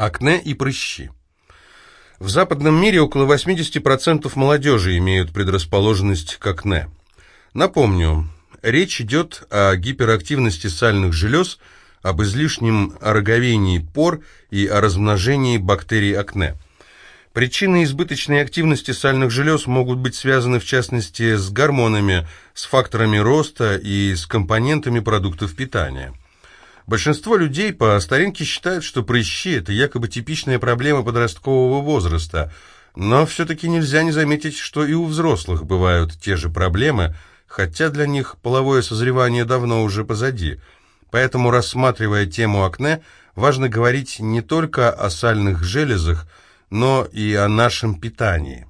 Акне и прыщи. В западном мире около 80% молодежи имеют предрасположенность к акне. Напомню, речь идет о гиперактивности сальных желез, об излишнем ороговении пор и о размножении бактерий акне. Причины избыточной активности сальных желез могут быть связаны в частности с гормонами, с факторами роста и с компонентами продуктов питания. Большинство людей по старинке считают, что прыщи – это якобы типичная проблема подросткового возраста, но все-таки нельзя не заметить, что и у взрослых бывают те же проблемы, хотя для них половое созревание давно уже позади. Поэтому, рассматривая тему акне, важно говорить не только о сальных железах, но и о нашем питании.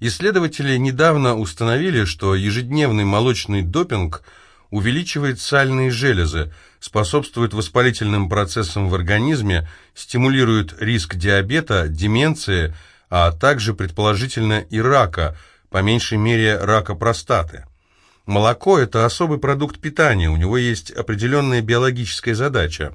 Исследователи недавно установили, что ежедневный молочный допинг – увеличивает сальные железы, способствует воспалительным процессам в организме, стимулирует риск диабета, деменции, а также предположительно и рака, по меньшей мере рака простаты. Молоко – это особый продукт питания, у него есть определенная биологическая задача.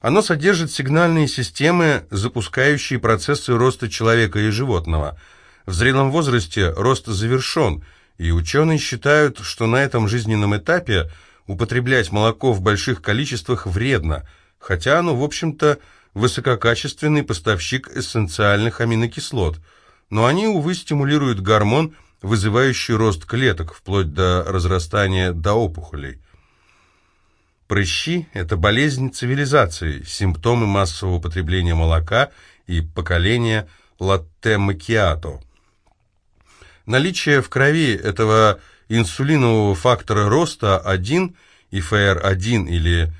Оно содержит сигнальные системы, запускающие процессы роста человека и животного. В зрелом возрасте рост завершен – и ученые считают, что на этом жизненном этапе употреблять молоко в больших количествах вредно, хотя оно, в общем-то, высококачественный поставщик эссенциальных аминокислот, но они, увы, стимулируют гормон, вызывающий рост клеток, вплоть до разрастания до опухолей. Прыщи – это болезнь цивилизации, симптомы массового употребления молока и поколения латте-макиато – Наличие в крови этого инсулинового фактора роста 1, IFR1 или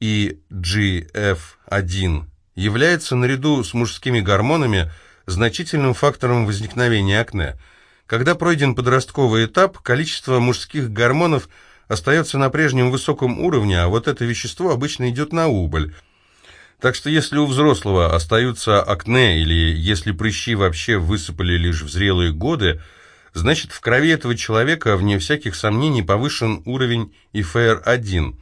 EGF1, является наряду с мужскими гормонами значительным фактором возникновения акне. Когда пройден подростковый этап, количество мужских гормонов остается на прежнем высоком уровне, а вот это вещество обычно идет на убыль. Так что если у взрослого остаются акне или если прыщи вообще высыпали лишь в зрелые годы, значит в крови этого человека, вне всяких сомнений, повышен уровень ИФР-1.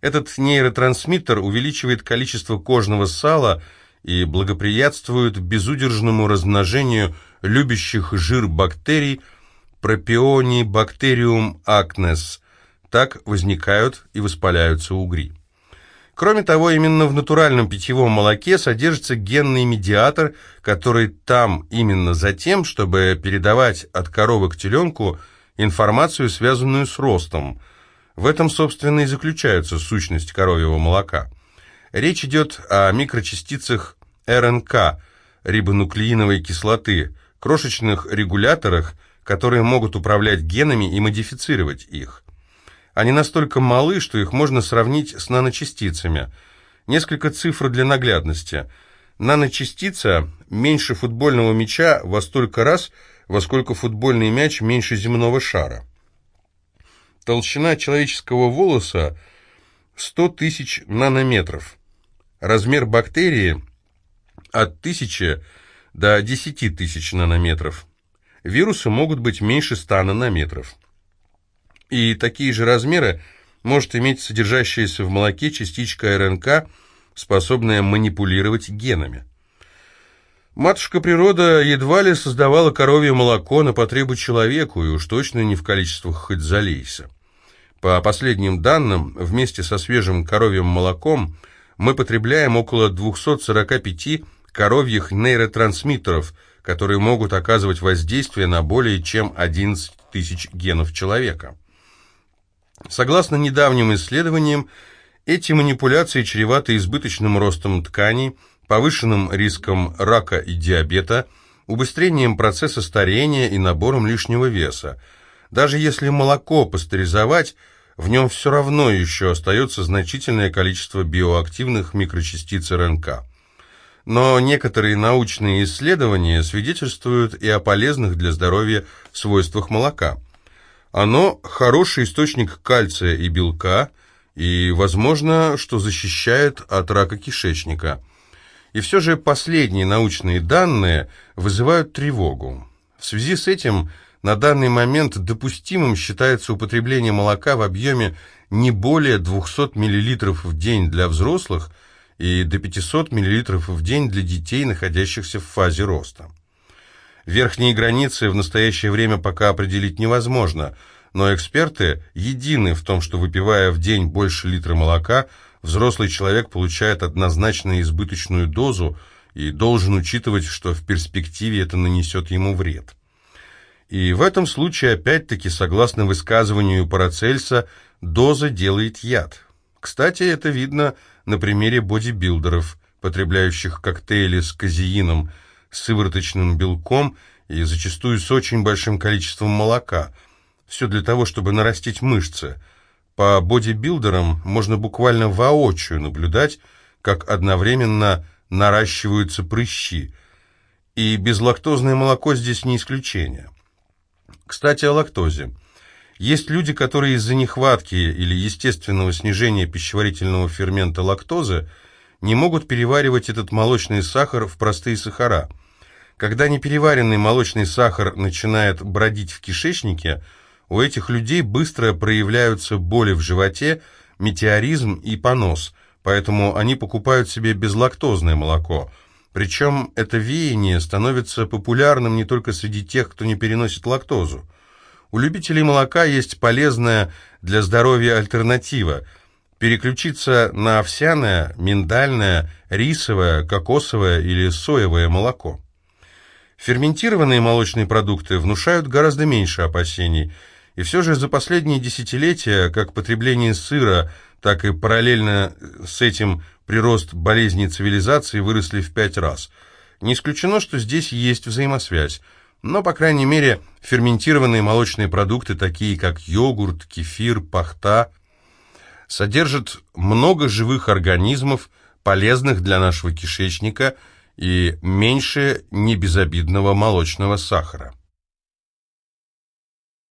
Этот нейротрансмиттер увеличивает количество кожного сала и благоприятствует безудержному размножению любящих жир бактерий пропионибактериум акнес. Так возникают и воспаляются угри. Кроме того, именно в натуральном питьевом молоке содержится генный медиатор, который там именно за тем, чтобы передавать от коровы к теленку информацию, связанную с ростом. В этом, собственно, и заключается сущность коровьего молока. Речь идет о микрочастицах РНК, рибонуклеиновой кислоты, крошечных регуляторах, которые могут управлять генами и модифицировать их. Они настолько малы, что их можно сравнить с наночастицами. Несколько цифр для наглядности. Наночастица меньше футбольного мяча во столько раз, во сколько футбольный мяч меньше земного шара. Толщина человеческого волоса 100 тысяч нанометров. Размер бактерии от 1000 до 10 тысяч нанометров. Вирусы могут быть меньше 100 нанометров и такие же размеры может иметь содержащаяся в молоке частичка РНК, способная манипулировать генами. Матушка природа едва ли создавала коровье молоко на потребу человеку, и уж точно не в количествах хоть залейся. По последним данным, вместе со свежим коровьим молоком мы потребляем около 245 коровьих нейротрансмиттеров, которые могут оказывать воздействие на более чем 11 тысяч генов человека. Согласно недавним исследованиям, эти манипуляции чреваты избыточным ростом тканей, повышенным риском рака и диабета, убыстрением процесса старения и набором лишнего веса. Даже если молоко пастеризовать, в нем все равно еще остается значительное количество биоактивных микрочастиц РНК. Но некоторые научные исследования свидетельствуют и о полезных для здоровья свойствах молока – оно хороший источник кальция и белка, и, возможно, что защищает от рака кишечника. И все же последние научные данные вызывают тревогу. В связи с этим на данный момент допустимым считается употребление молока в объеме не более 200 мл в день для взрослых и до 500 мл в день для детей, находящихся в фазе роста. Верхние границы в настоящее время пока определить невозможно, но эксперты едины в том, что выпивая в день больше литра молока, взрослый человек получает однозначно избыточную дозу и должен учитывать, что в перспективе это нанесет ему вред. И в этом случае, опять-таки, согласно высказыванию Парацельса, доза делает яд. Кстати, это видно на примере бодибилдеров, потребляющих коктейли с казеином, сывороточным белком и зачастую с очень большим количеством молока. Все для того, чтобы нарастить мышцы. По бодибилдерам можно буквально воочию наблюдать, как одновременно наращиваются прыщи. И безлактозное молоко здесь не исключение. Кстати, о лактозе. Есть люди, которые из-за нехватки или естественного снижения пищеварительного фермента лактозы не могут переваривать этот молочный сахар в простые сахара. Когда непереваренный молочный сахар начинает бродить в кишечнике, у этих людей быстро проявляются боли в животе, метеоризм и понос, поэтому они покупают себе безлактозное молоко. Причем это веяние становится популярным не только среди тех, кто не переносит лактозу. У любителей молока есть полезная для здоровья альтернатива – переключиться на овсяное, миндальное, рисовое, кокосовое или соевое молоко. Ферментированные молочные продукты внушают гораздо меньше опасений, и все же за последние десятилетия как потребление сыра, так и параллельно с этим прирост болезней цивилизации выросли в пять раз. Не исключено, что здесь есть взаимосвязь. Но, по крайней мере, ферментированные молочные продукты, такие как йогурт, кефир, пахта, содержат много живых организмов, полезных для нашего кишечника и меньше небезобидного молочного сахара.